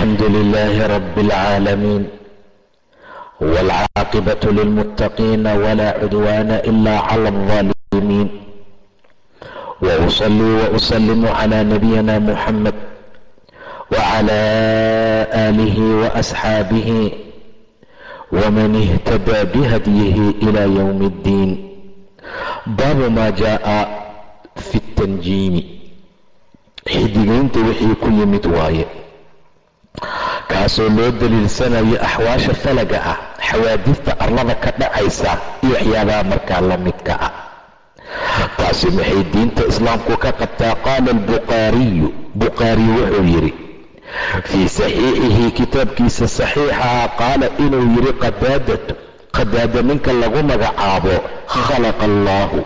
الحمد لله رب العالمين والعاقبة للمتقين ولا عدوان إلا على الظالمين وأصلي وأسلم على نبينا محمد وعلى آله وأصحابه ومن اهتدى بهديه إلى يوم الدين باب ما جاء في التنجيم xidigaynta wixii ku yimid waaye kaasoo loo daliilsanayo axwaasha falaga ah xawaadifta arlada ka dhacaysa iyo waxyaabaha markaa la midka ah. Taasi maxay diinta islaamku ka qabtaa? Qaala albukhaariyu bukhaari wuxuu yidhi fii saxiixihi kitaabkiisa saxiixaha qaala inuu yidhi qadaadatu qadaada ninka lagu magacaabo khalaqa allaahu.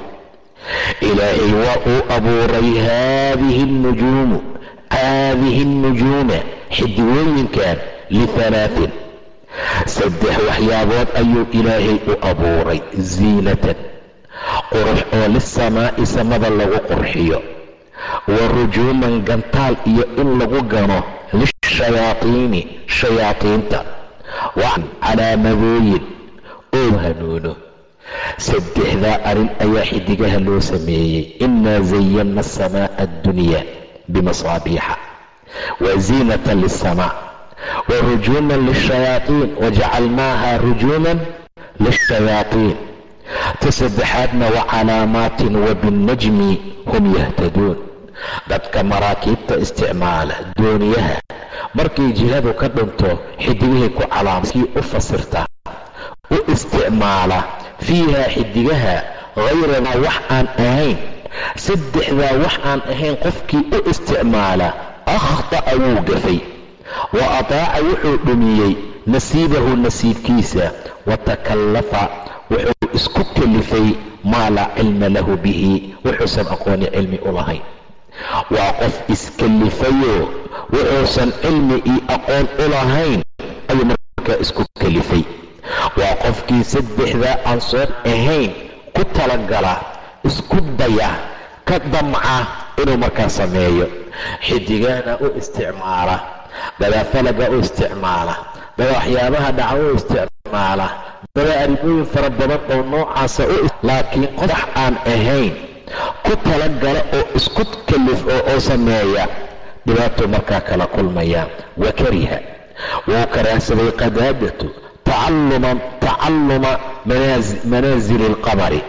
Ilaahay waa uu abuuray haadihi nujuumu haadihi nujuuma xidigooyinkan lihalaatin saddex waxyaabood ayuu ilaahay u abuuray ziinatan. Qurux oo lisamaa'i samada lagu qurxiyo. Wa rujuuman gantaal iyo in lagu gano lishayaatiini shayaadiinta wa calaamadooyin oo hanuuno. Saddexdaa arrin ayaa xidigaha loo sameeyey. Innaa zayanna asamaa'a addunyaa bimasaabiixa wa ziinatan lisamaa wa rujuuman lishayaatiin wajacalnaaha rujuuman lishayaatiin ta saddexaadna wa calaamaatin wa binnajmi hum yahtaduun dadka maraakiibta isticmaala dooniyaha markay jihadu ka dhinto xidigahay ku calaamaskii u fasirtaa u isticmaala fiiha xidigaha hayranaa wax aan ahayn. Saddexdaa wax aan ahayn qofkii u isticmaala akhta'a wuu gafay wa ataaca wuxuu dhumiyey nasiibahu nasiibkiisa wa takallafa wuxuu isku kalifay maa laa cilma lahu bihi wuxuusan aqooni cilmi u lahayn waa qof iskallifayoo wuxuusan cilmi iyo aqoon u lahayn ayuu markaa isku kalifay. Waa qofkii saddexdaa aan soo ahayn ku talagala isku daya ka damca inuu markaa sameeyo xidigahana u isticmaala dadaa falaga u isticmaala dada waxyaabaha dhaca u isticmaala dada arrimooyin fara badan oo noocaasa laakiin qodax aan ahayn ku talagala oo isku kalif oo oo sameeya dhibaatuu markaa kala kulmaya wa kariha. Wuu karaahsaday qadaadatu tacalluma manaasili alqamari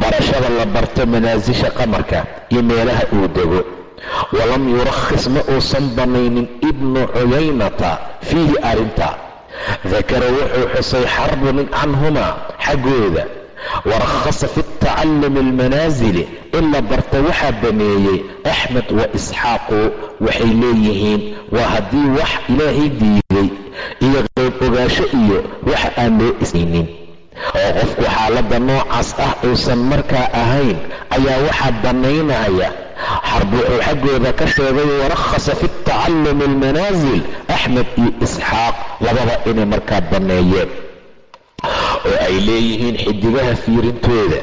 barashada la barto manaasisha qamarka iyo meelaha uu dego walam yurakhis ma uusan banaynin ibnu cuyaynata fiihi arrinta. Dakara wuxuu xusay xarbun canhumaa xaggooda. Warakhasa fi tacallumi almanaasili in la barta waxaa baneeyey axmed wa isxaaqu waxay leeyihiin waa haddii wax ilaahay diiday iyo qayb ogaasho iyo waxa aan loo isaynin. Oo qofku xaaladda noocaas ah uusan markaa ahayn ayaa waxaa bannaynaya xarb wuxuu xaggooda ka sheegay warakhasa fi tacallumi almanaasil axmed iyo isxaaq labada inay markaa banneeyeen oo ay leeyihiin xidigaha fiirintooda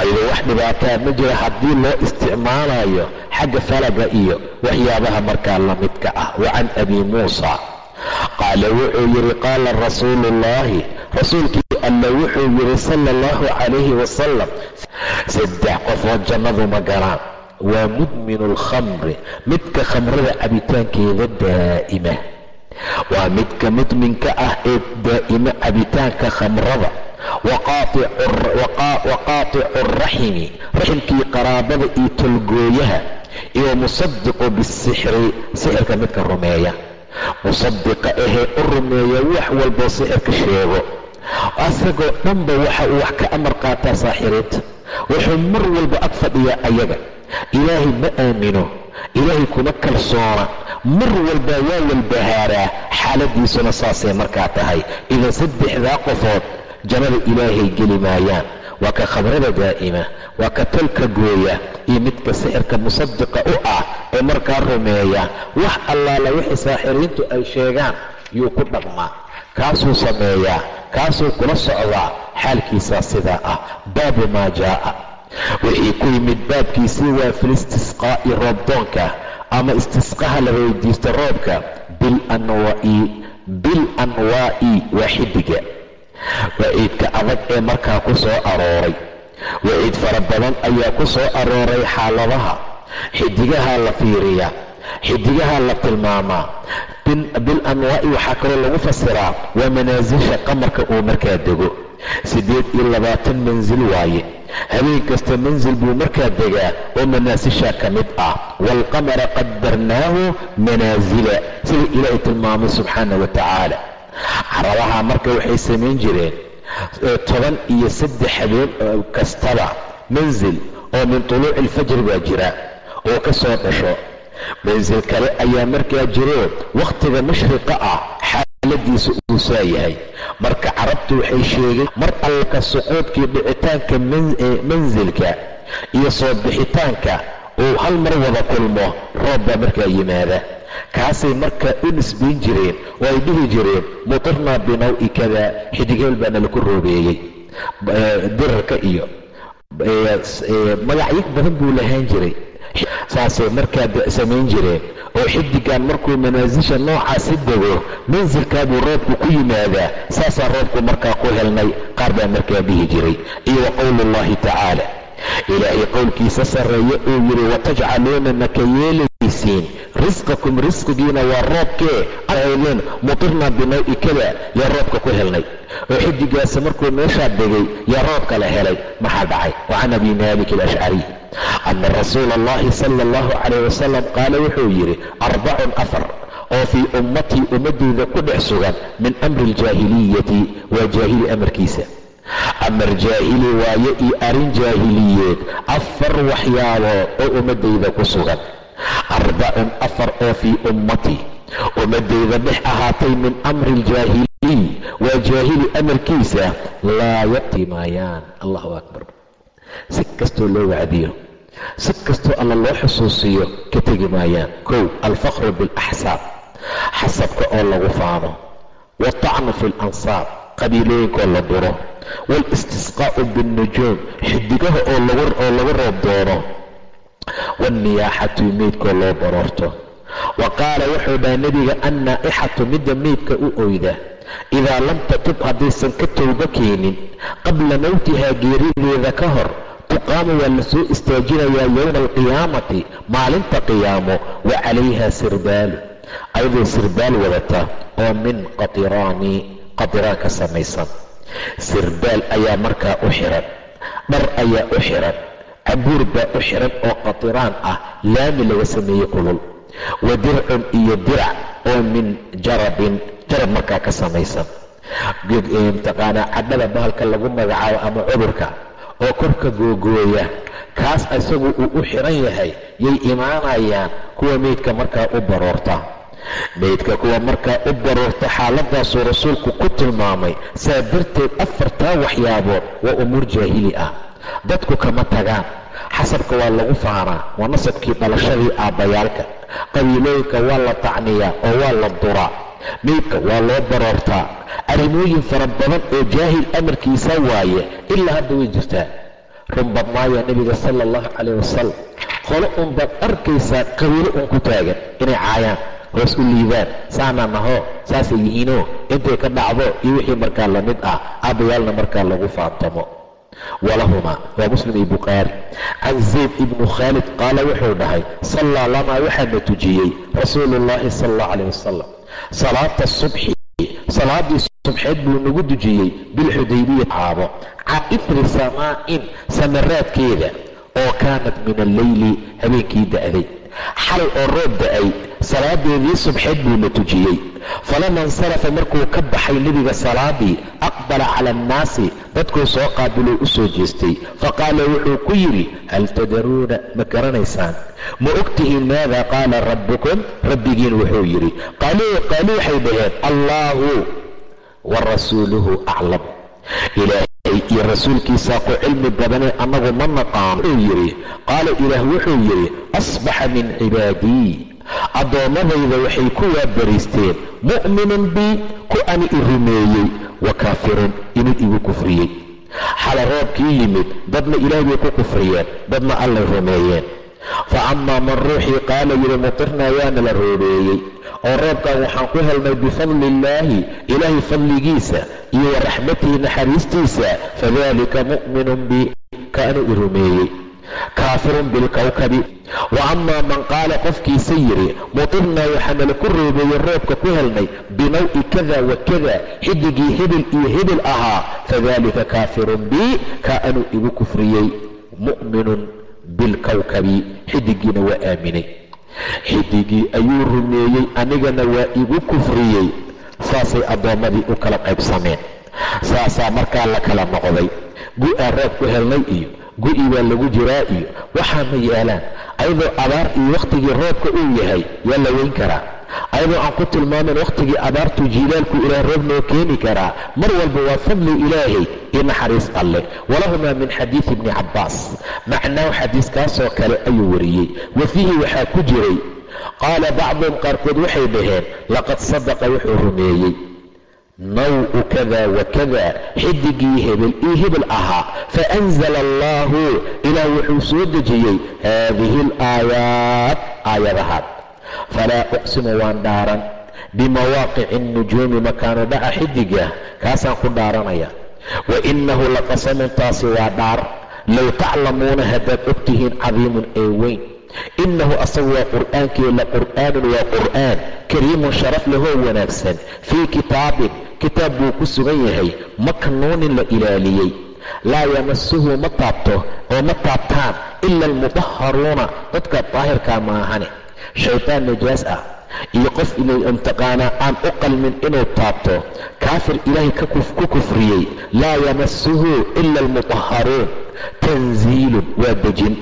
ayadoo wax dhibaataa ma jira haddii loo isticmaalayo xagga falaga iyo waxyaabaha markaa la midka ah wa can abi muusa qaala wuxuu yidhi qaala rasuulu ullaahi rasuulkii alla wuxuu yidhi sala allahu calayhi wasalam saddex qofood jannadu ma galaan waa mudminu alkhamri midka khamrada cabitaankeeda daa'ima. Waa midka mudminka ah ee daa'ima cabitaanka khamrada. Wa qaaticu araximi raximkii qaraabada iyo tolgooyaha. Iyo musadiqu bisixri sixirka midka rumeeya. Musadiqa ahee u rumeeya wax walboo sixirka sheego. Asagoo dhanba waxa uu wax ka amar qaataa saaxiriinta wuxuu mar walba ag fadhiyaa ayaga ilaahay ma aamino ilaahay kuma kalsoona mar walbaa waa walbahaaraa xaaladiisuna saasay markaa tahay idan saddexdaa qofood jannada ilaahay geli maayaan waa ka khabrada daa'ima waa ka tolka gooya iyo midka sixirka musadiqa u ah ee markaa rumeeya wax allaala wixii saaxiriintu ay sheegaan yuu ku dhaqmaa kaasuu sameeyaa kaasuu kula socdaa xaalkiisaa sidaa ah baabu maa jaa'a wixii ku yimid baabkiisii waa filistisqaa'i roobdoonka ama istisqaha la weydiisto roobka bil anwaa'i waa xidiga waciidka adag ee markaa ku soo arooray. Waciid fara badan ayaa ku soo arooray xaaladaha. Xidigaha la fiiriya xidigaha la tilmaamaa. Bil anwaa'i waxaa kaloo lagu fasiraa waa manaasisha qamarka uu markaa dego. Siddeed iyo labaatan mansil waaye habeen kasta mansil buu markaa degaa oo manaasisha ka mid ah. Waalqamara qadarnaahu manaasila sida ilaahay tilmaamay subxaana wa tacaala carabaha marka waxay samayn jireen toban iyo saddex habeen kastaba mansil oo min tuluuci alfajri baa jira oo ka soo dhasho. Mansil kale ayaa markaa jiroo wakhtiga mashriqa ah xaaladiisa uu saa yahay. Marka carabtu waxay sheegeen mar suquudkii dhicitaanka mansilka iyo soo bixitaanka uu hal mar wada kulmo roob baa markaa yimaada. Kaasay markaa u nisbayn jireen oo ay dhihi jireen mutirnaa binawi kada xidigeel baana laku roobeeyey. Dirarka iyo magacyo badan buu lahaan jiray. Saasay markaa samayn jireen oo xidigan markuu manaasisha noocaasi dego mansilkaabuu roobku ku yimaadaa saasaa roobku markaa ku helnay qaar baa markaa dhihi jiray. Iyo wa qowluullahi tacaala ilaahay qowlkiisa sarreeye uu yidhi watajcaluuna maka yeelaysiin? Risqakum risqigiina waa roobkee? Ahaydeen mutirnaa binawi kada yaa roobka ku helnay. Oo xidigaasi markuu meeshaa degay yaa roobka la helay maxaa dhacay? Wa can abi maalik alashcariy ana rasuula allahi sala allahu calayh wasalam qaala wuxuu yidhi arbacun afar oo fii ummatii ummaddeyda ku dhex sugan min amri aljaahiliyati waa jaahili amarkiisa amar jaahili waaye iyo arrin jaahiliyeed afar waxyaabood oo ummaddayda ku sugan arbacun afar oo fii ummatii ummaddayda dhex ahaatay min amri aljaahiliy waa jaahili amarkiisa laa yati maayaan allahu akbar si kastoo loo wacdiyo si kastoo alla loo xusuusiyo ka tegi maayaan. Kow alfaqru bialaxsaab xasabka oo lagu faano watacnu fi lansaab qabiilooyinkoo la duro waalistisqaa'u biاlnujuum xidigaha oo lagu roob doono waalniyaaxatu meydkoo loo baroorto. Wa qaala wuxuu dhaha nebiga annaa'ixatu midda meydka u oyda idaa lam tatub haddaysan ka towba keenin qabla mowtihaa geerideeda ka hor tuqaamu waa la soo istaajinayaa yowma alqiyaamati maalinta qiyaamo wa calayha sirbaalu ayadoo sirbaal wadata oo min qatiraani qatiraan ka samaysan sirbaal ayaa markaa u xiran dhar ayaa u xiran cabuur baa u xiran oo qatiraan ah laami laga sameeyey kulul wa dircun iyo dirac oo min jarabin jarab markaa ka samaysan. Mtaqaanaa cadhada bahalka lagu magacaabo ama cudurka oo korka googooya kaas isagu uu u xiran yahay yay imaanayaan kuwa meydka markaa u baroorta. Meydka kuwa markaa u baroorta xaaladaasuu rasuulku ku tilmaamay saa darteed afartaa waxyaabood waa umuur jaahili ah. Dadku kama tagaan. Xasabka waa lagu faanaa waa nasabkii dhalashadii aabbayaalka. Qabiilooyinka waa la tacniyaa oo waa la duraa meydka waa loo baroortaa arrimooyin fara badan oo jaahil amarkiisa waaye ilaa hadda way jirtaa. Run badnaaya nebiga sala allahu calayh wasalam qolo unbaad arkaysaa qabiilo un ku taagan. Inay caayaan hoos u liidaan saana nahoo saasay yihiinoo intay ka dhacdo iyo wixii markaa la mid ah aabbayaalna markaa lagu faantamo walahumaa waa muslim iyo bukhaari can zayd ibnu khaalid qaala wuxuu dhahay sallaa lanaa waxaana tujiyey rasuulu ullaahi sala allahu calayh wasalam salaata subxi salaadii subxeed buu nagu dujiyey bilxudaybiya caabo can ifri samaa'in samaraadkeeda oo kaanat min alleyli habeenkii da'day xalay oo roob da'ay salaadeedii subxeed buu na tujiyey. Falama insarafa markuu ka baxay nebiga salaadii aqbala cala annaasi dadkuu soo qaabiluu u soo jeestay. Faqaala wuxuu ku yidhi hal tadaruuna ma garanaysaan? Ma ogtihiin maada? Qaala rabbukum rabbigiin wuxuu yidhi. Qaaluu qaaluu waxay dhaheen allaahu wa rasuuluhu aclam iyo rasuulkiisaa ku cilmi badanee annagu ma naqaan wuxuu yidhi qaala ilaah wuxuu yidhi asbaxa min cibaadii addoommadayda waxay ku waabariisteen mu'minun bii ku ani i rumeeyey wa kaafirun inuu igu kufriyey. Xala roobkii yimid dadna ilaah bay ku kufriyeen dadna allay rumeeyeen. Fa amaa man ruuxii qaala yidhi mutirnaa waana la roobeeyey oo roobkan waxaan ku helnay bifadli illaahi ilaahay fadligiisa iyo wa raxmatihi naxariistiisa fadalika mu'minun bi kaanu i rumeeyey. Kaafirun bilkawkabi wa amaa man qaala qofkiisa yidhi mutirnaa waxaanala ku roobeeyey roobka ku helnay binawi kada wa kada xidigii hebel iyo hebel ahaa fadalika kaafirun bi kaanu igu kufriyey mu'minun bilkawkabi xidigiina waa aaminay xidigii ayuu rumeeyey anigana waa igu kufriyey. Saasay addoommadii u kala qaybsameen. Saasaa markaa la kala noqday. Gu-aa roob ku helnay iyo gu-i baa lagu jiraa iyo waxaa ma yeelaan ayadoo abaar iyo wakhtigii roobka uu yahay yaa la weyn karaa ayadoo aan ku tilmaamin wakhtigii abaartu jiilaalku ilaah roob noo keeni karaa mar walba waa fadli ilaahay iyo naxariis alleh walahumaa min xadiidi ibni cabbaas. Macnaahu xadiiskaasoo kale ayuu wariyey. Wa fiihi waxaa ku jiray qaala bacduhum qaarkood waxay dhaheen laqad sadaqa wuxuu rumeeyey. Naw-u kada wa kada xidigii hebel io hebel ahaa. Faanzala allaahu ilaah wuxuu soo dejiyey haadihi alaayaat aayadahaad falaa uqsimu waan dhaaran bimawaaqici annujuumi makaanu dhaca xidiga kaasaan ku dhaaranaya wa innahu laqasamun taasi waa dhaar low taclamuuna haddaad ogtihiin cadiimun ee weyn innahu asagu waa qur'aankii la qur'aanun waa qur'aan kariimun sharaf lahoo wanaagsan fii kitaabin kitaab buu ku sugan yahay maknuunin la ilaaliyey laa yamasuhu ma taabto oo ma taabtaan ila almudaharuuna dadka daahirkaa maahane shaytaan najaas ah iyo qof imtaqaanaa aan u qalmin inuu taabto kaafir ilaahay ku kufriyey laa yamasuhu ila almudaharuun tanziilun waa dejin.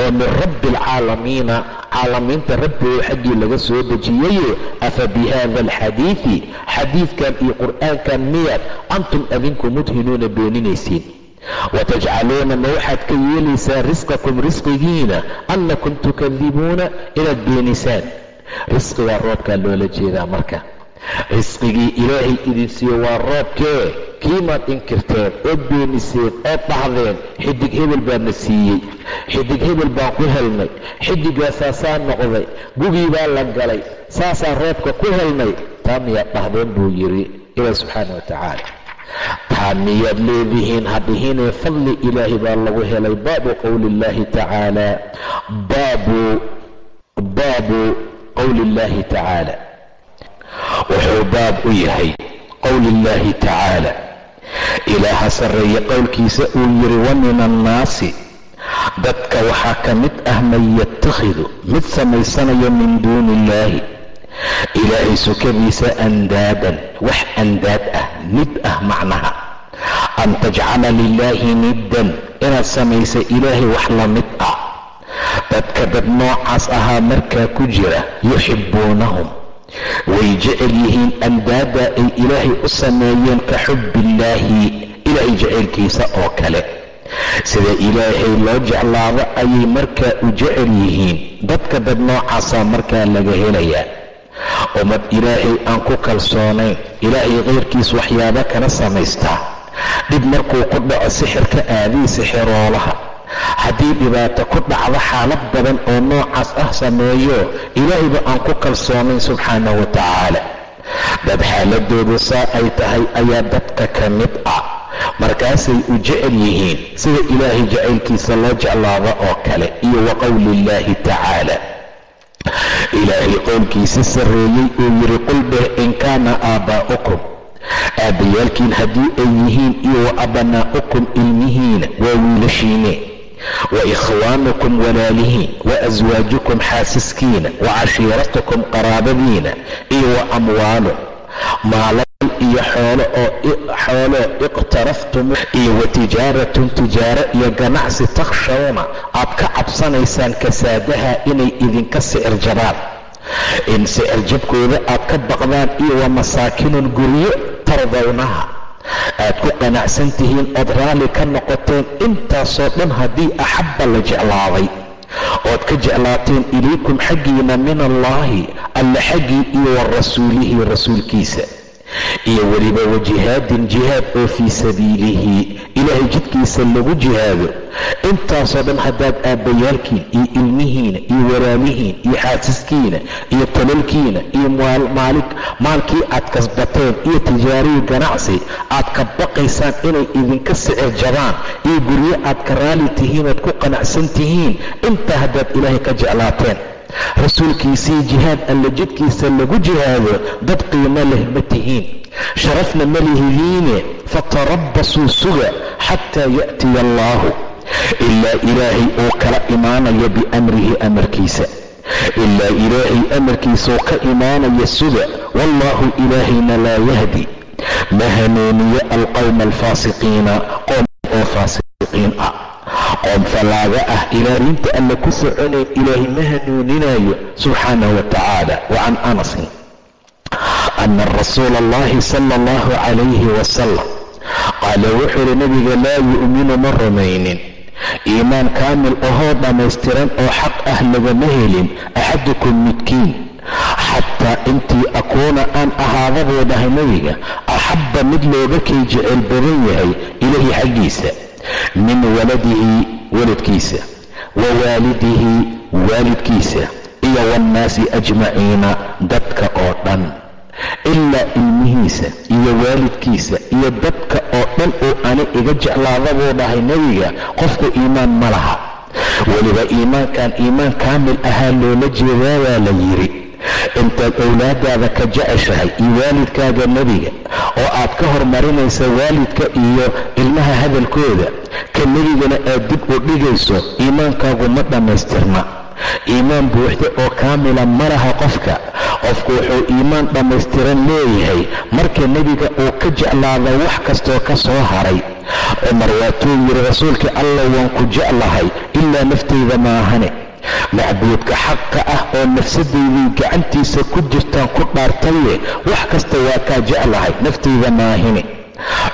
Oo min rabbi alcaalamiina caalamiinta rabbigo xaggii laga soo dejiyaye afa bi hada alxadiidi xadiidkan iyo qur'aankan miyaad antum adinku mudhinuuna beeninaysiin watajcaluuna ma waxaad ka yeelaysaan risqakum risqigiina annakum tukadibuuna inaad beenisaan risqigaa roobkaa loola jeedaa marka risqigii ilaahay idin siiye waa roobkee kiimaad inkirteen ood beeniseen ood dhahdeen xidig hebel baadna siiyey xidig hebel baan ku helnay xidiggaasaasaa noqday gugii baa la galay saasaa roobka ku helnay taa miyaad dhahdeen buu yidhi ilaah subxaana wa tacaala taa miyaad leedihiin hadhihinee fadli ilaahi baa lagu helay. Baabu qowli illaahi tacaala baabu baabu qowli illaahi tacaala wuxuu baab u yahay qowli illaahi tacaala ilaaha sarreeye qowlkiisa uu yidhi wa min annaasi dadka waxaa ka mid ah man yatakhidu mid samaysanayo min duuni illaahi ilaahay sukadiisa andaadan wax andaad ah nid ah macnaha. An tajcala lilaahi niddan inaad samaysa ilaahay wax la mid ah. Dadka dad noocaas ahaa markaa ku jira yuxibbuunahum. Way jecel yihiin andaada ay ilaahay u sameeyeen ka xubbillaahi ilaahay jacaylkiisa oo kale. Sida ilaahay loo jeclaado ayay markaa u jecel yihiin. Dadka dad noocaasaa markaa laga helayaa ummad ilaahay aan ku kalsoonayn ilaahay kayrkiis waxyaabo kala samaystaa dhib markuu ku dhaco sixirka aadii sixiroolaha haddii dhibaato ku dhacdo xaalad badan oo noocaas ah sameeyo ilaahayba aan ku kalsoonayn subxaana wa tacaala. Dad xaaladoodu saa ay tahay ayaa dadka ka mid ah. Markaasay u jecel yihiin sida ilaahay jacaylkiisa loo jeclaado oo kale iyo wa qowli illaahi tacaala ilaahay qowlkiisa sarreeyey uu yidhi qul dheh in kaana aabbaa'ukum aabbayaalkiin haddii ay yihiin iyo wa abanaa'ukum ilmihiina waa wiilashiine wa ikhwaanukum walaalihiin wa aswaajukum xaasiskiina wa cashiiratukum qaraabadiina iyo wa amwaalun maalal iyo xoolo oo xoolo iqtaraftum iyo wa tijaaratun tijaaro iyo ganacsi takhshawna aad ka cabsanaysaan kasaadaha inay idinka sicir jabaan in sicir jabkooda aad ka baqdaan iyo wa masaakinun guryo tardawnaha aad ku qanacsan tihiin ood raalli ka noqoteen intaasoo dhan haddii axabba la jeclaaday. Ood ka jeclaateen ilaykum xaggiina min allaahi alla xaggii iyo wa rasuulihi rasuulkiisa iyo weliba wa jihaadin jihaad oo fii sabiilihi ilaahay jidkiisa lagu jihaado. Intaasoo dhan haddaad aabbayaalkiin iyo ilmihiina iyo walaalihiin iyo xaasiskiina iyo talalkiina iyo maalkii aad kasbateen iyo tijaariyi ganacsi aad ka baqaysaan inay idinka sicir jabaan iyo guryo aad ka raali tihiin ood ku qanacsan tihiin intaa haddaad ilaahay ka jeclaateen rasuulkiisii jihaad alla jidkiisa lagu jihaado dad qiimo leh ma tihiin. Sharafna ma lihidiine fatarabbasuu suga xataa ya'tiya allaahu. Ilaa ilaahay uu kala imaanayo biamrihi amarkiisa. Ilaa ilaahay amarkiisuu ka imaanaya suga wallaahu ilaahayna laa yahdi. Ma hanuuniyo alqowma alfaasiqiina qoom oo faasiqiin ah qoom fallaaga ah ilaa diinta alle ku soconayn ilaahay ma hanuuninayo subxaanahu wa tacaala wa can anasin ana rasuula allahi sala allahu calayhi wasalam qaala wuxuu yidhi nabiga laa yu'minu ma rumaynin. Iimaan kaamil ahoo dhammaystiran oo xaq ah lagama helin axadukum midkiin. Xataa intii akuuna aan ahaada buu dhahay nebiga axabba mid looga kay jecel badan yahay ilaahi xaggiisa min waladihi waladkiisa wa waalidihi waalidkiisa. Iyo waannaasi ajmaciina dadka oo dhan. Ilaa ilmihiisa iyo waalidkiisa iyo dadka oo dhan uu ani iga jeclaada buu dhahay nebiga qofku iimaan ma laha. Weliba iimaankan iimaan kaamil ahaa loola jeedaa baa la yidhi intaad owlaadaada ka jeceshahay iyo waalidkaaga nebiga oo aad ka hormarinaysa waalidka iyo ilmaha hadalkooda ka nebigana aad dib u dhigayso iimaankaagu ma dhammaystirna iimaan buuxda oo kaamila ma laha qofka qofku wuxuu iimaan dhammaystiran leeyahay marka nebiga uu ka jeclaada wax kastoo ka soo haray cumar waatuu yidhi rasuulka allah waan ku jeclahay ilaa naftayda maahane macbuudka xaqa ah oo nafsadaydii gacantiisa ku jirtaan ku dhaartaye wax kasta waa kaa jeclahay naftayda maahine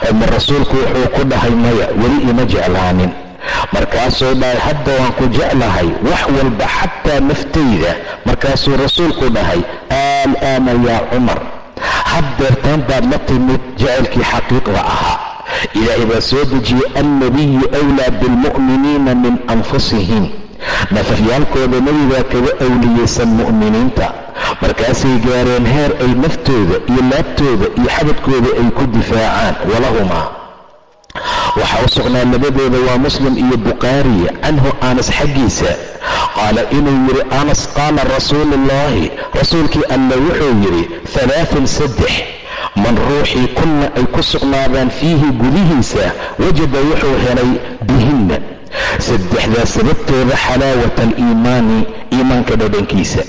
cumar rasuulku wuxuu ku dhahay maya weli ima jeclaanin. Markaasuu dhahay hadda waan ku jeclahay wax walba xataa naftayda. Markaasuu rasuulku dhahay aalaana yaa cumar haddeertaan baad la timid jecelkii xaqiiqda ahaa. Ilaahay baa soo dejiyey alnabiyu wlaa bilmu'miniina min anfusihim nafafyaalkooda nebigaa kaga awliyeysan mu'miniinta. Markaasay gaareen heer ay naftooda iyo laabtooda iyo xabadkooda ay ku difaacaan walahumaa waxaa u sugnaa labadooda waa muslim iyo bukhaariya canhu anas xaggiisa. Qaala inuu yidhi anas qaala rasuuluullaahi rasuulkii alle wuxuu yidhi alaafan saddex. Man ruuxii kunna ay ku sugnaadaan fiihi gudihiisa wajada wuxuu helay bihinna saddexdaa sababtooda xalaawata aliimaani iimaanka dhadhankiisa.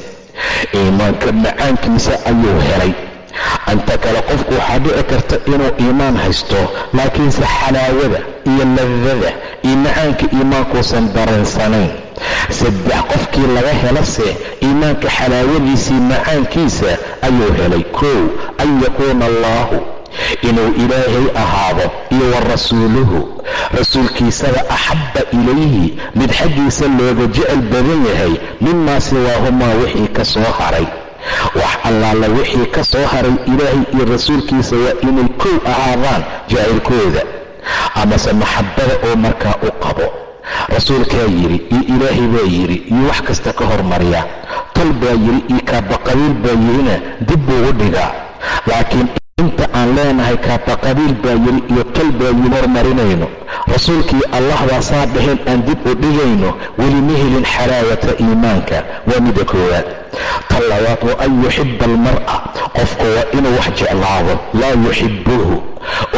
Iimaanka macaankiisa ayuu helay. Anta kale qofku waxaa dhici karta inuu iimaan haysto laakiinse xalaawada iyo ladada iyo macaanka iimaankuusan dareensanayn saddex qofkii laga helase iimaanka xalaawadiisii macaankiisa ayuu helay. Kow an yakuuna allaahu inuu ilaahay ahaado iyo wa rasuuluhu. Rasuulkiisada axabba ilayhi. Mid xaggiisa looga jecel badan yahay mimaa siwaahumaa wixii ka soo haray. Wax allaala wixii ka soo haray ilaahay iyo rasuulkiisa waa inay kow ahaadaan jacaylkooda amase maxabbada oo markaa u qabo. Rasuulkaa yidhi iyo ilaahay baa yidhi iyo wax kasta ka hormarya tol baa yidhi iyo kaabaqabiil baa yidhina dib buu u dhigaa. Laakiin inta aan leenahay kaabaqabiil baa yidhi iyo tol baa yidhi hormarinayno rasuulkii allah baa saa dhaheen aan dib u dhigayno weli ma helin xalaawata iimaanka. Waa midda koowaad. Tan labaad wa an yuxiba almar'a. Qofku waa inuu wax jeclaado. Laa yuxibuhu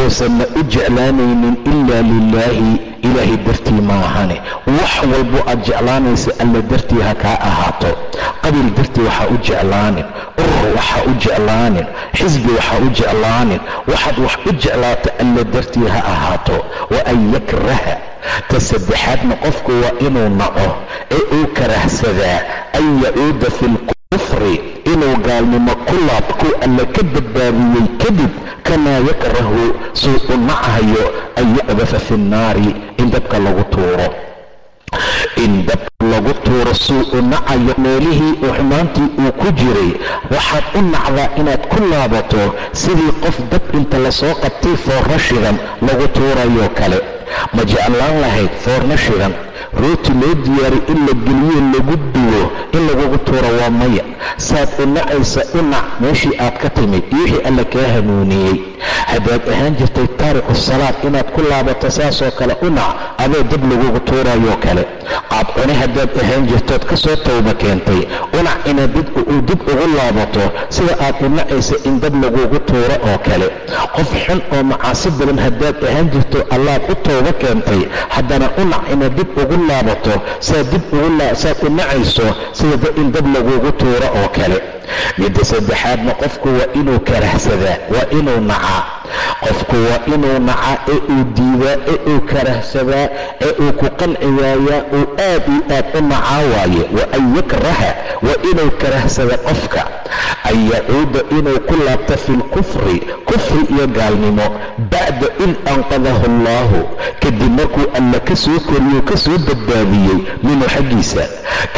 uusanna u jeclaanaynin ilaa lilaahi ilaahay dartii maahane wax walbo aad jeclaanaysa alla dartii ha kaa ahaato. Qabiil dartii waxaa u jeclaanin urur waxaa u jeclaanin xisbi waxaa u jeclaanin. Waxaad wax u jeclaata alla dartii ha ahaato. Wa an yakraha. Ta saddexaadna qofku waa inuu naco ee uu karahsadaa an yacuuda fi lkufri inuu gaalnimo ku laabku alla ka badbaadiyey kadib kamaa yakrahu suu u nachayo an yucdafa fi nnaari in dabka lagu tuuro. In dab lagu tuuro suu u nacayo meelihii uu xumaantii uu ku jiray waxaad u nacdaa inaad ku laabato sidii qof dab inta la soo qabtay foorno shidan lagu tuurayoo kale. Ma jeclaan lahayd foorno shidan rooti loo diyaariy in la geliyo lagu duwo in lagugu tuuro waa maya. Saad u nacaysa u nac meeshii aad ka timid iyo wixii alla kaa hanuuniyey. Haddaad ahaan jirtay taariku salaad inaad ku laabato saasoo kale u nac adoo dab lagugu tuurayoo kale. Qaad cune haddaad ahaan jirtood ka soo towba keentay. Unac inaad dib ugu laabato sida aad u nacaysa in dab lagugu tuuro oo kale. Qof xun oo macaasi badan haddaad ahaan jirto allaad u towba keentay. Haddana unac inaad dib ugu laabato saad dib saad u nacayso sida in dab lagugu tuuro oo kale. Midda saddexaadna qofku waa inuu karahsadaa waa inuu nacaa qofku waa inuu nacaa ee uu diidaa ee uu karahsadaa ee uu ku qanci waayaa uu aad iyo aad u nacaa waaye. Wa an yakraha waa inuu karahsada qofka. An yacuuda inuu ku laabto fi lkufri kufri iyo gaalnimo bacda id anqadahu allaahu. Kadib markuu alla ka soo koriyou ka badbaadiyey minhu xaggiisa.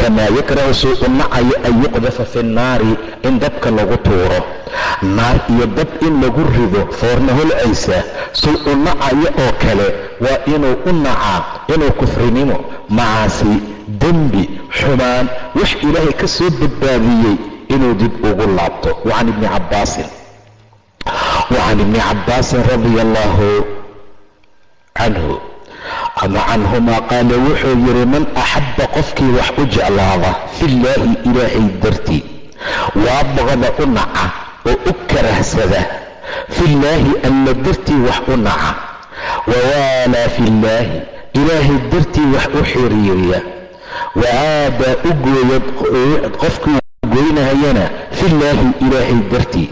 Kamaa yakrahu suu u nacayo an yuqdafa fi nnaari in dabka lagu tuuro. Naar iyo dab in lagu rido foorna holcaysa suu u nacayo oo kale waa inuu u nacaa inuu kufrinimo macaasi dembi xumaan wax ilaahay ka soo badbaadiyey inuu dib ugu laabto. Wa can ibni cabbaasin. Wa can ibni cabbaasin radia allaahu canhu. Ama canhumaa qaala wuxuu yidhi man axabba qofkii wax u jeclaada fillaahi ilaahay dartii waabqada u naca oo u karahsada fillaahi alla dartii wax u naca wawaalaa fillaahi ilaahay dartii wax u xiriiriya wacaadaa u gooya qofkii goynahayana fillaahi ilaahay dartii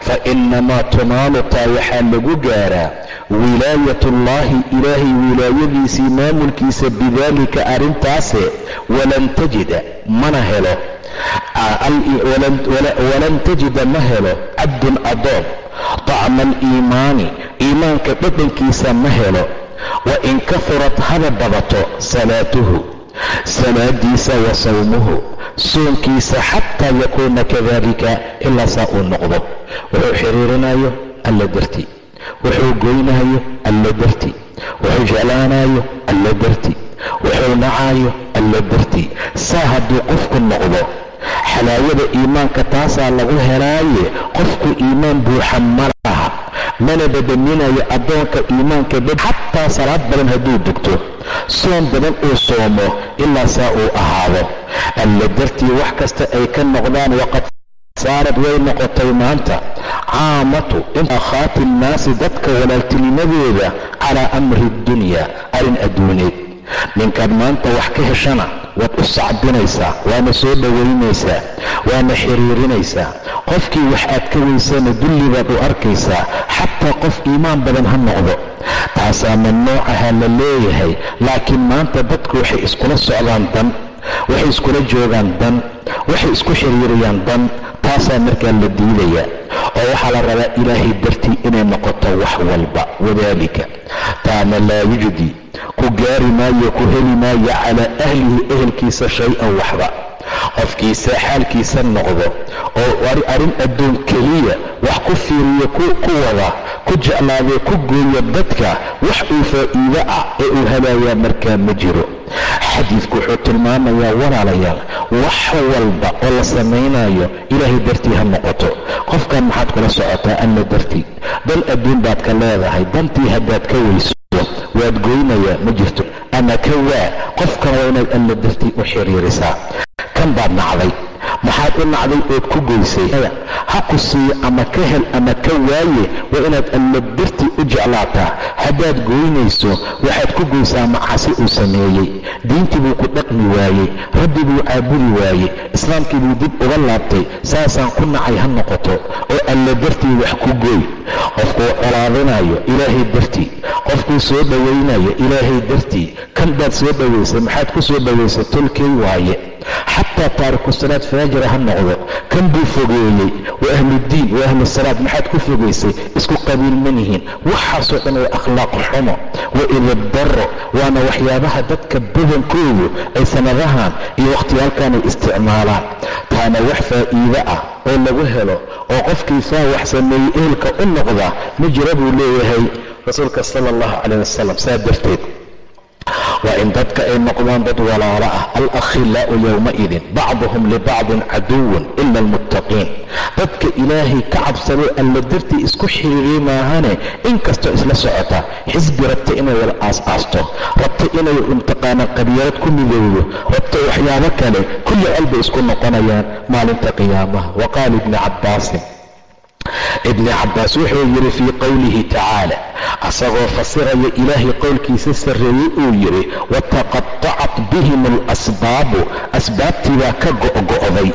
fa innamaa tunaalutaa waxaa lagu gaaraa wilaayatullaahi ilaahay wilaayadiisii maamulkiisa bidaalika arrintaase walan tajida mana helo walan tajida ma helo cabdun adoon tacma aliimaani iimaanka dhadhankiisa ma helo wa in kahurat haba badato salaatuhu salaadiisa wa sawmuhu soonkiisa xataa yakuuna kadalika ilaa saa uu noqdo wuxuu xiriirinayo alla dartii wuxuu goynayo alla dartii wuxuu jeclaanayo alla dartii wuxuu nacaayo alla dartii saa hadduu qofku noqdo xalaawada iimaanka taasaa lagu helaaye qofku iimaan buuxa ma laha mana badaminayo addoonka iimaanka xataa salaad badan hadduu dugto soon badan uu soomo ilaa saa uu ahaado. Alla dartii wax kasta ay ka noqdaan waqad saarad way noqotay maanta. Caamatu inta akhaati nnaasi dadka walaaltinimadooda calaa amri dunya arrin adduuneed. Ninkaad maanta wax ka heshana waad u sacbinaysaa waana soo dhowaynaysaa waana xiriirinaysaa. Qofkii wax aad ka weysana dulli baad u arkaysaa xataa qof iimaan badan ha noqdo. Taasaa mamnuucaha la leeyahay laakiin maanta dadku waxay iskula socdaan dan waxay iskula joogaan dan. Waxay isku xiriiriyaan dan. Taasaa markaa la diidayaa. Oo waxaa la rabaa ilaahay dartii inay noqoto wax walba. Wadaalika. Taana laa yujdi. Ku gaari maayo ku heli maayo calaa ahlihi ehelkiisa shay-an waxba qofkiisa xaalkiisa noqdo oo arrin adduun keliya wax ku fiiriyo ku wada ku jeclaadee ku gooya dadka wax uu faa'iido ah ee uu helayaa markaa ma jiro. Xadiidku wuxuu tilmaamayaa walaalayaal wax walba oo la samaynayo ilaahay dartii ha noqoto. Qofkan maxaad kula socotaa alla dartii? Dan adduun baad ka leedahay dantii haddaad ka weyso waad goynayaa ma jirto. Ama ka waa qofkan waa inaad alla dartii u xiriirisaa kan baad nacday. Maxaad u nacday ood ku goysay? Ha ku siiyo ama ka hel ama ka waaye waa inaad alla dartii u jeclaataa. Haddaad gooynayso waxaad ku goysaa macaasi uu sameeyey. Diintii buu ku dhaqmi waayey. Rabbi buu caabudi waayey. Islaamkii buu dib uga laabtay. Saasaan ku nacay ha noqoto oo alla dartii wax ku gooy qofkuu colaadinayo ilaahay dartii. Qofkuu soo dhowaynayo ilaahay dartii. Kan baad soo dhowaysay maxaad ku soo dhowaysay tolkey waaye xataa taariku salaad faajira ha noqdo kan buu fogeeyey wa ahludiin wa ahlu salaad maxaad ku fogaysay isku qabiil manihiin waxaasoo dhan waa akhlaaq xumo wa idabdaro waana waxyaabaha dadka badankoodu ay sanadahan iyo wakhtiyaalkan ay isticmaalaan taana wax faa'iide ah oo lagu helo oo qofkii saa wax sameeyey ehelka u noqda ma jira buu leeyahay rasuulka sala allahu calayh wasalam saa darteed waa in dadka ay noqdaan dad walaalo ah alakhilaa'u yowmaidin bacduhum libacdin caduwun ila almuttaqiin. Dadka ilaahay ka cabsadee alla dartii isku xiriiriy maahane inkastoo isla socota xisbi rabta inay wada aas-aasto rabta inay imtiqaana qabyarad ku midowdo rabta waxyaabo kale kulli colbay isku noqonayaan maalinta qiyaamaha. Wa qaala ibni cabbaasin ibni cabbaas wuxuu yidhi fii qowlihi tacaala asagoo fasiraya ilaahay qowlkiisa sarreeyey uu yidhi wataqatacat bihim alasbaabu asbaabtii baa ka go'go'day.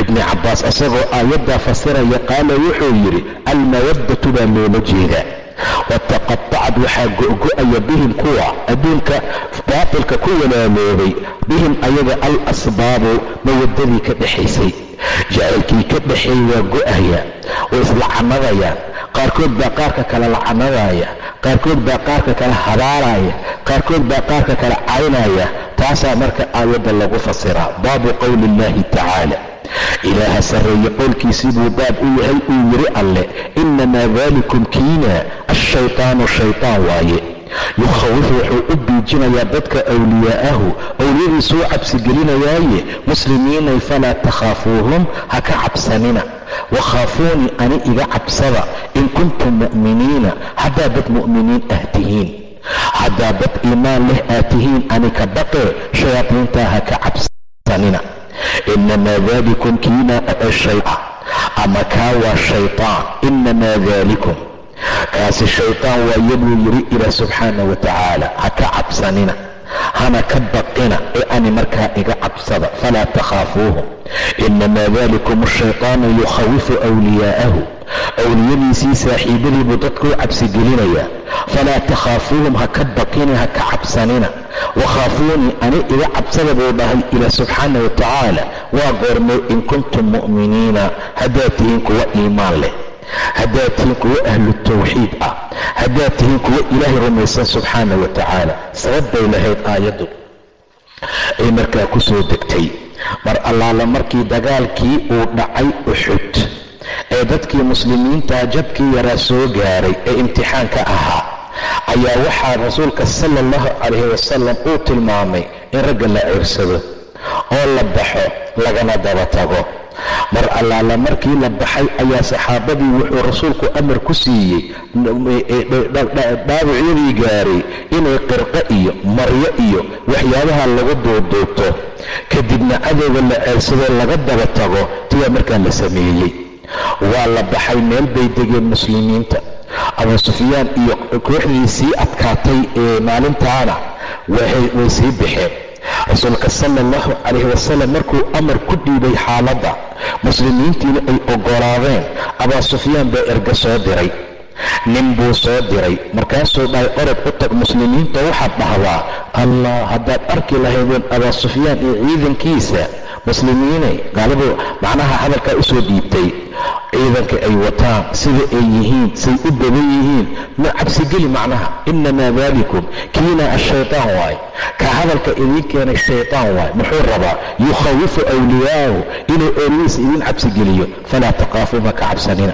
Ibni cabbaas asagoo aayaddaa fasiraya qaala wuxuu yidhi almawaddatu baa loola jeedaa. Wataqatacad waxaa go'go'aya bihim kuwa adduunka baatilka ku walaaloobay bihim ayaga al asbaabu mawaddadii ka dhexaysay jacaylkii ka dhexeey waa go'aya way islacanadayaan qaarkood baa qaarka kale lacanadaya qaarkood baa qaarka kale habaaraya qaarkood baa qaarka kale caynaya taasaa marka aayadda lagu fasiraa baabu qowli illaahi tacaala. Ilaaha sarreeye qowlkiisii buu baab u yahay uu yidhi alleh innamaa daalikum kiina ashaytaanu shaytaan waaye yukhawifu wuxuu u biijinayaa dadka awliyaa'ahu awliyadiisuu cabsigelinayaaye muslimiinay falaa takhaafuuhum ha ka cabsanina. Wakhaafuunii ani iga cabsada in kuntum mu'miniina haddaad dad mu'miniin ah tihiin. Haddaad dad iimaan leh aad tihiin ani ka baqee shayaadiintaa ha ka cabsanina. Inamaa daalikum kiina shayca ama kaa waa shaytaan. Inamaa daalikum kaasi shaytaan waaye buu yidhi ilaah subxaana wa tacaala ha ka cabsanina hana ka baqina ee ani markaa iga cabsada falaa takhaafuuhum. Inamaa dalikum ashaytaanu yukhawifu wliyaa'ahu awliyadiisii saaxiibadii buu dadka u cabsigelinayaa falaa takhaafuuhum ha ka baqina ha ka cabsanina. Wakhaafuunii ani iga cabsada buu dhahay ilaah subxaana wa tacaala waa goormee in kuntum mu'miniina haddaad tihiin kuwa iimaan leh haddaad tihiin kuwo ahlu tawxiid ah haddaad tihiin kuwo ilaahay rumaysan subxaana wa tacaala sabab bay lahayd aayaddu. Ay markaa ku soo degtay. Mar allaala markii dagaalkii uu dhacay uxud ee dadkii muslimiintaa jabkii yaraa soo gaaray ee imtixaanka ahaa ayaa waxaa rasuulka sala allahu calayhi wasalam uu tilmaamay in ragga la ciirsado oo la baxo lagana daba tago mar allaala markii la baxay ayaa saxaabadii wuxuu rasuulku amar ku siiyey dhaawacyadii gaaray inay qirqo iyo maryo iyo waxyaabaha lagu duuduubto. Kadibna cadowga la ceelsadoo laga daba tago tiyaa markaa la sameeyey. Waa la baxay meel bay degeen muslimiinta. Abuu sufyaan iyo kooxdii sii adkaatay ee maalintaana way sii baxeen rasuulka sala allahu calayhi wasalam markuu amar ku dhiibay xaaladda muslimiintiina ay oggolaadeen abaa sufyaan baa erga soo diray. Nin buu soo diray. Markaasuu dhahay orod u tag muslimiinta waxaad dhahdaa allah haddaad arki lahaydeen abaa sufyaan iyo ciidankiisa muslimiinay gaaladu macnaha hadalkaa u soo dhiibtay ciidanka ay wataan sida ay yihiin say u badan yihiin. Ma cabsigeli macnaha inamaa dalikum kiina ashaytaan waay. Ka hadalka idiin keenay shaytaan waay. Muxuu rabaa? Yukhawifu wliyaahu inuu oolihiisa idiin cabsigeliyo. Falaa taqaafuu ka cabsanina.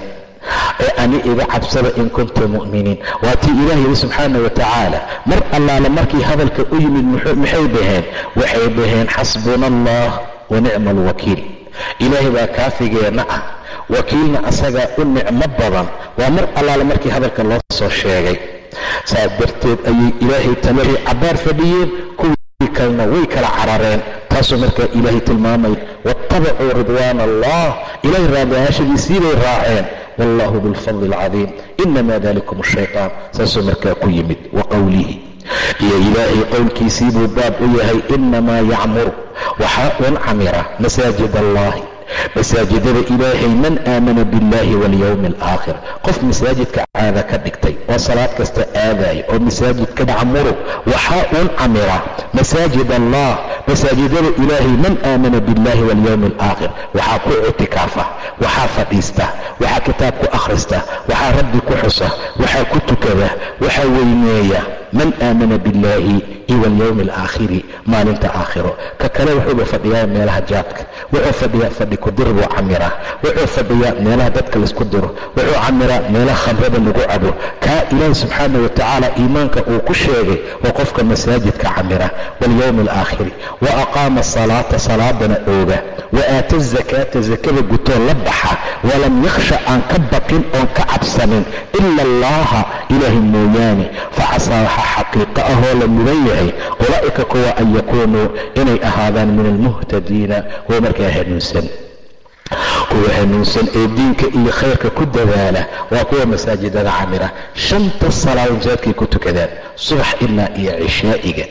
Ee ani iga cabsada in kuntum mu'miniin. Waa tii ilaah yidhi subxaana wa tacaala mar allaala markii hadalka u yimid maxay dhaheen? Waxay dhaheen xasbuna allah wa nicma alwakiil ilaahay baa kaafigeenna ah wakiilna asagaa u nicmo badan. Waa mar allaala markii hadalka loo soo sheegay. Saas darteed ayay ilaahay talahii cabbaar fadhiyeen kuwii kalena way kala carareen. Taasuu markaa ilaahay tilmaamaya waattabacuu ridwaana allah ilaahay raadayaashadiisii bay raaceen. Wallahu dulfadli alcadiim inamaa dalikum ashaytaan saasuu markaa ku yimid wa qowlihi iyo ilaahay qowlkiisii buu baab u yahay inamaa yacmuru. Waxaa un camira masaajid allahi masaajidada ilaahay man aamana biاllahi walyowmi alaakhir qof masaajidka caada ka dhigtay oo salaad kasta aadaya oo masaajidka yacmuru waxaa uun camira masaajid allah masaajidada ilaahay man aamana biاllahi walyowmi alaakhir waxaa ku ictikaafa waxaa fadhiista waxaa kitaab ku akhrista waxaa rabbi ku xusa waxaa ku tukada waxaa weyneeya man aamana biاllahi iyo walyowmi alaakhiri maalinta aakhiro. Ka kale wuxuuba fadhiyaa meelaha jaadka wuxuu fadhiyaa fadhi kudir buu camiraa wuxuu fadhiyaa meelaha dadka laysku diro wuxuu camiraa meelaha khamrada lagu cabo. Kaa ilaahi subxaana wa tacaala iimaanka uu ku sheegay waa qofka masaajidka camira walyowmi alaakhiri wa aqaama asalaata salaadana ooga. Wa aata azakaata zakada gutoo la baxa. Walam yakhsha aan ka baqin oon ka cabsanin. Ila allaha ilaahay mooyaane. Facasaa waxa xaqiiqo ahoo la mudan yahay ulaa'ika kuwa an yakuunuu inay ahaadaan min almuhtadiina kuwa markaa hanuunsan kuwa hanuunsan ee diinka iyo khayrka ku dadaala waa kuwa masaajidada camira. Shanta salaadood masaajidkay ku tukadaan subax ilaa iyo cishaa'iga.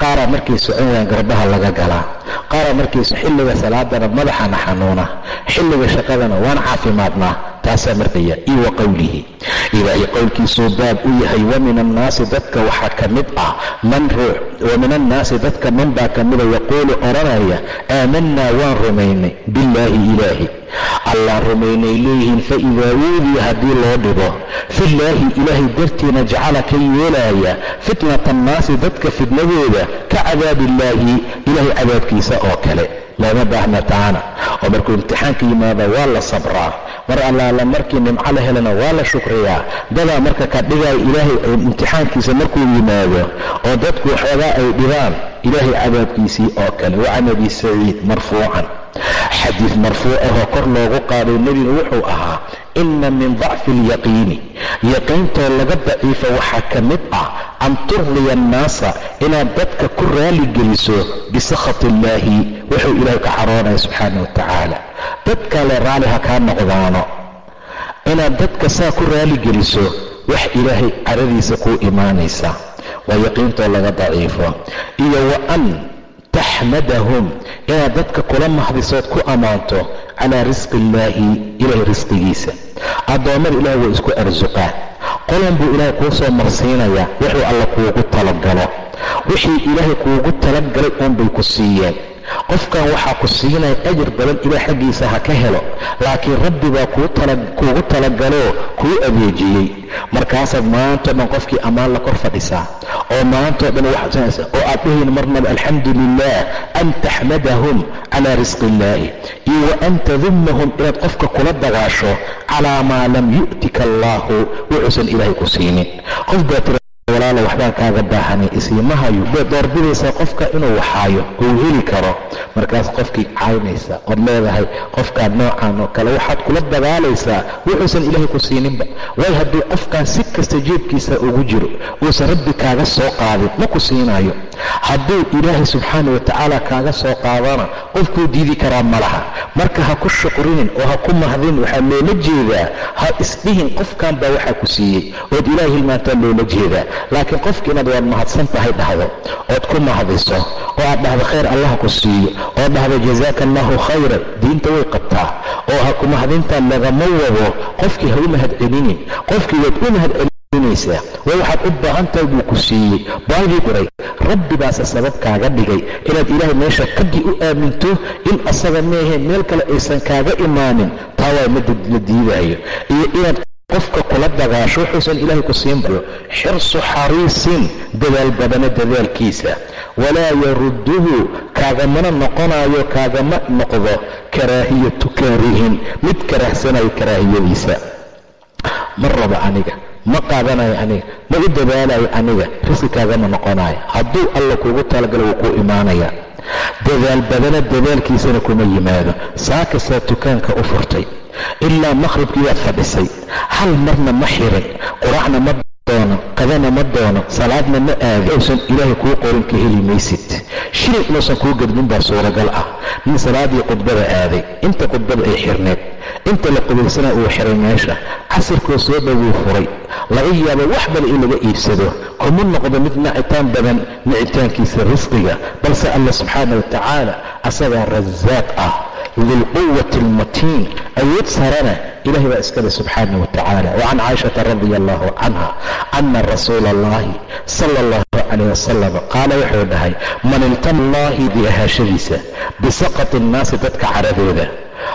Qaaraa markay soconayaan garbaha laga galaa qaaraa markay xilliga salaadana madaxana xanuuna. Xilliga shaqadana waan caafimaadnaa taasaa markaya iyo wa qowlihi ilaahay qowlkiisuu baab u yahay wa min annaasi dadka waxaa ka mid ah. Man ruux wa min annaasi dadka man baa ka mida yaquulu odhanaya aamanaa waan rumaynay billaahi ilaahi allaan rumaynay leeyihiin fa idaa uudiya haddii loo dhibo fillaahi ilaahay dartiina jacala ka yeelaaya fitnata annaasi dadka fitnadooda ka cadaabillaahi ilaahay cadaabkiisa oo kale. Looma baahna taana. Oo markuu imtixaanka yimaada waa la sabraa. Mar allaala markii nimco la helana waa la shukriyaa. Dadaa marka ka dhigaya ilaahay imtixaankiisa markuu yimaado oo dadku waxoogaa ay dhibaan ilaahay cadaabkiisii oo kale. Wa can abi saciid marfuucan xadiid marfuuc ahoo kor loogu qaaday nebigu wuxuu ahaa inna min dacfi alyaqiini. Yaqiintoo laga daciifo waxaa ka mid ah an turdiya annaasa inaad dadka ku raaligeliso bisakhati illaahi wuxuu ilaahay ka caroonaya subxaana wa tacaala. Dadkale raalli ha kaa noqdaano. Inaad dadka saa ku raaligeliso wax ilaahay caradiisa kuu imaanaysa. Waa yaqiintoo laga daciifo. Iyo wa an taxmadahum inaad dadka kula mahdisood ku ammaanto calaa risqi illaahi ilaahay risqigiisa. Addoommada ilaah way isku arsuqaan qolan buu ilaahay kuu soo marsiinayaa wuxuu alla kuugu talagalo. Wixii ilaahay kuugu talagalay uunbay ku siiyeen qofkan waxaa ku siinaya ajir badan ilaah xaggiisa ha ka helo laakiin rabbi baa kuugu talagaloo kuu adeejiyey. Markaasaad maantao dhan qofkii ammaan la kor fadhisaa oo maantao dhan oo aad dhahayn marnaba alxamdu lilah an taxmadahum calaa risqi illaahi iyo wa an tadumahum inaad qofka kula dagaasho calaa maa lam yu'tika allaahu wuxuusan ilaahay ku siinin. Qof baa tira walaala waxbaan kaaga baahanay isiimahayo baad doorbidaysaa qofka inuu waxaayo uu heli karo. Markaas qofkii caynaysa ood leedahay qofkaan noocan oo kale waxaad kula dagaalaysaa wuxuusan ilaahay ku siininba. Waayo hadduu qofkaan si kasta jeebkiisa ugu jiro uusan rabbi kaaga soo qaadin ma ku siinayo hadduu ilaahay subxaana wa tacaala kaaga soo qaadana qofkuu diidi karaa ma laha. Marka ha ku shuqrinin oo ha ku mahdin waxaa loola jeedaa. Ha isdhihin qofkan baa waxaa ku siiyey. Ood ilaahay hilmaantaa loola jeedaa laakiin qofki inaad waad mahadsan tahay dhahdo ood ku mahdiso oo aad dhahdo khayr allah ku siiyo oo dhahdo jazaaka allahu khayran diinta way qabtaa oo ha ku mahadintaa lagama wado qofkii ha u mahadcelinin qofkii waad u mahadcelinaysaa way waxaad u baahan tahay buu ku siiyey baagii guray rabbi baase sabab kaaga dhigay inaad ilaahay meesha kadii u aaminto in asaga meeheen meel kale aysan kaaga imaanin taa waa la diidaayo iyo inaad qofka kula dagaasho wuxuusan ilaahay ku siinbayo xirsu xariisin dadaal badana dadaalkiisa. Walaa yarudduhu kaagamana noqonayo kaagama noqdo karaahiyatu kaarihin mid karaahsanayo karaahiyadiisa. Ma rabo aniga ma qaadanayo aniga ma u dadaalayo aniga risqi kaagama noqonayo hadduu alla kuugu talagalo wuu kuu imaanaya. Dadaal badana dadaalkiisana kuma yimaado. Saa kastaa dukaanka u furtay ilaa maqhribkii waad fadhisay. Hal marna ma xirin quraacna ma doono qadana ma doono salaadna ma aado uusan ilaahay kuu qorin ka heli maysid. Shilin inuusan kuu gadmin baa suuragal ah. Nin salaadii khudbada aaday inta khudbada ay xirneed inta la qubaysana uu xiray meesha casirkoo soo dhowuu furay. Laga yaabo wax bale in laga iibsado. Kuma noqdo mid nacitaan badan nicitaankiisa risqiga balse allah subxaana wa tacaala asagaa rasaaq ah dilquwati almatiin awood sarana ilahay baa iskale subxaana wa tacaala wacan caaishata radia allahu canha ana rasuula allahi sala allahu calayh wasalam qaala wuxuu dhahay man iltama allahi biahaashadiisa bisaqati innaasi dadka caradooda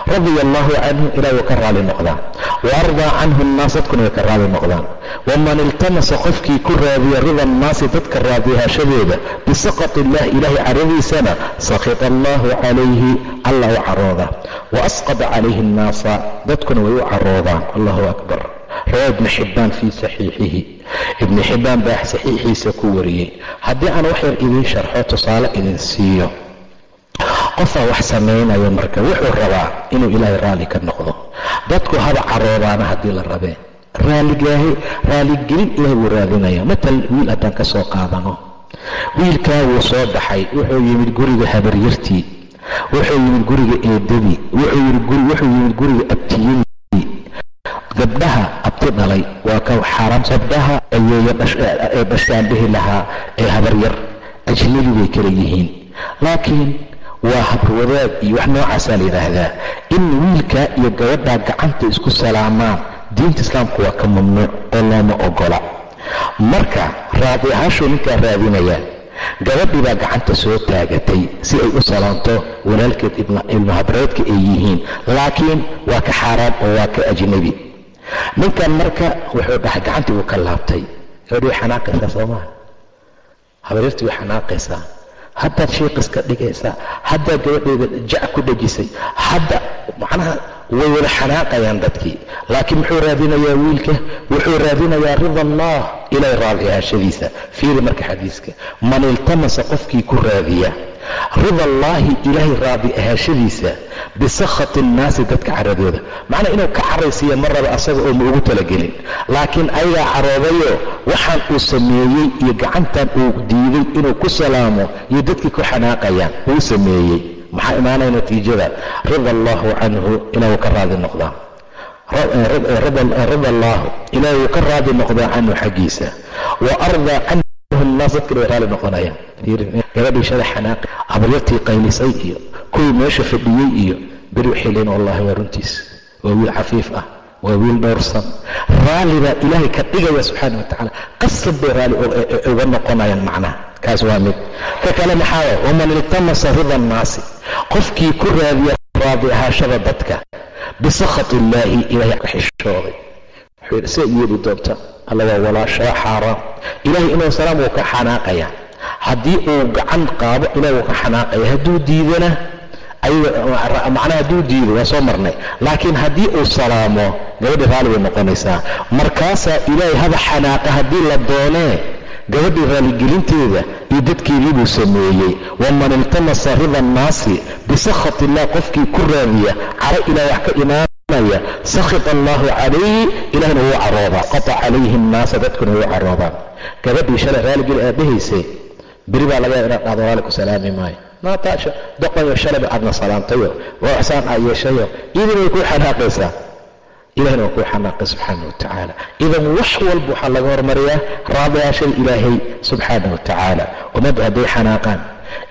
radia allahu canhu ilahi wuu ka raali noqdaa. Wa ardaa canhu nnaas dadkuna way ka raali noqdaan. Waman iltamasa qofkii ku raadiya rida annaasi dadka raadiyahaashadooda bisaqati illah ilahay caradiisana sakhita allahu calayhi allah u carooda. Wa asqada calayhi annaasa dadkuna way u caroodaan. Allahu akbar. Rawaa ibnu xibbaan fii saxiixihi. Ibnu xibbaan baa saxiixiisa ku wariyey. Haddii aan wax yar idiin sharxo tusaale idin siiyo qofaa wax samaynayo marka wuxuu rabaa inuu ilaahay raalli ka noqdo. Dadku haba caroodaana haddii la rabee. Raaligaahe raaligelin ilahay wuu raadinaya matal wiil haddaan ka soo qaadano? Wiilkaa wuu soo baxay. Wuxuu yimid guriga habaryartii wuxuu yimid guriga eedadii wuxuu yimid guriga abtiyadii gabdhaha abti dhalay. Waa ka xaaraam gabdhaha ayeeya ee dhashaan dhihi lahaa ee habaryar. Ajnabi bay kala yihiin. Laakiin waa habarwadaag iyo wax noocaasaa la yidhaahdaa. In wiilkaa iyo gabadhaa gacanta isku salaamaan diinta islaamku waa ka mamnuuc oo looma ogola. Marka raadi ahaashuu ninkaa raadinayaa gabadhii baa gacanta soo taagatay si ay u salaanto walaalkeed ilmo habreedka ay yihiin. Laakiin waa ka xaaraan oo waa ka ajnabi. Ninkan marka wuxuu dhahay gacantii buu ka laabtay. Gabadhii way xanaaqaysaa soo maha habaryartii way xanaaqaysaa haddaad shiiqiska dhigaysaa haddaad gabadheeda jac ku dhejisay hadda macnaha way wada xanaaqayaan dadkii. Laakiin muxuu raadinayaa wiilka? Wuxuu raadinayaa rida allah ilaahay raadi ahaashadiisa fiiri marka xadiiska man iltamasa qofkii ku raadiya rida allaahi ilaahay raadi ahaashadiisa bisakhati innaasi dadka caradooda macnaa inuu ka caraysiiya ma raba asaga oo ma ugu talagelin. Laakiin ayagaa caroodayo waxaan uu sameeyey iyo gacantan uu diiday inuu ku salaamo iyo dadkii ku xanaaqayaan wuu sameeyey. Maxaa imaanaya natiijada? Rida allaahu canhu ilah wuu ka raadi noqdaa. Rida allaahu ilaah wuu ka raadi noqdaa canhu xaggiisa. Wa ardaa canhu nnaas dadkina raali noqonayaan gabadhii shalay xanaaqi habaryartii qaylisay iyo kuwii meesha fadhiyey iyo beri waxay leeyiin wallahi waa runtiis. Waa wiil cafiif ah waa wiil dhowrsan raalli baa ilaahay ka dhigaya subxaana wa tacaala. Qasab bay raalli uga noqonayaan macnaha. Kaas waa mid. Ka kale maxaa waman iltamasa rida annaasi qofkii ku raadiya raadi ahaashada dadka bisakhat illaahi ilaahay ka xishooday sidaad yeeli doonta alla waa walaashaa xaaraam ilaahay inuu salaam wuu ka xanaaqaya. Haddii uu gacan qaado ilaah wuu ka xanaaqaya. Hadduu diidana macnaha hadduu diido waa soo marnay. Laakiin haddii uu salaamo gabadhii raalli bay noqonaysaa. Markaasaa ilaahay haba xanaaqa haddii la doonee gabadhii raaligelinteeda iyo dadkeedii buu sameeyey. Waman iltamasa rida annaasi bisakhat illah qofkii ku raadiya caro ilaah wax ka imaanaya sakhita allaahu calayhi ilahna wuu caroodaa qata calayhi annaasa dadkuna wuu caroodaan gabadhii shalay raaligeli aad dhahaysay beri baa laga inaad dhahdo walaali salaami maayo. Naataasha doqayo shalayba aadna salaamtayo waa ixsaan aa yeeshayo idin way kuu xanaaqaysaa. Ilahna waa kuu xanaaqay subxaana wa idan wax walba waxaa laga hormariyaa raadayaashada ilaahay subxaana wa tacaala. Ummaddu hadday xanaaqaan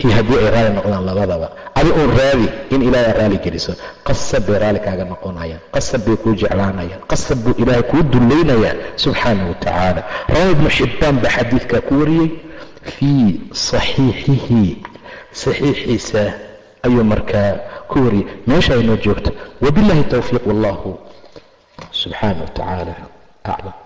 iyo haddii ay raali noqdaan labadaba adi uun raadi in ilaahay raali geliso qasab bay raalli kaaga noqonayaan qasab bay kuu jeclaanayaan qasab buu ilaahay kuu dullaynayaa subxaana wa tacaala rawa ibnu xibbaan baa xadiidkaa ku wariyey fii saxiixihi saxiixiisa ayuu markaa ku wariyey. Meesha aynoo joogto wabillahi towfiiq wallahu subxaana wa tacaala aclam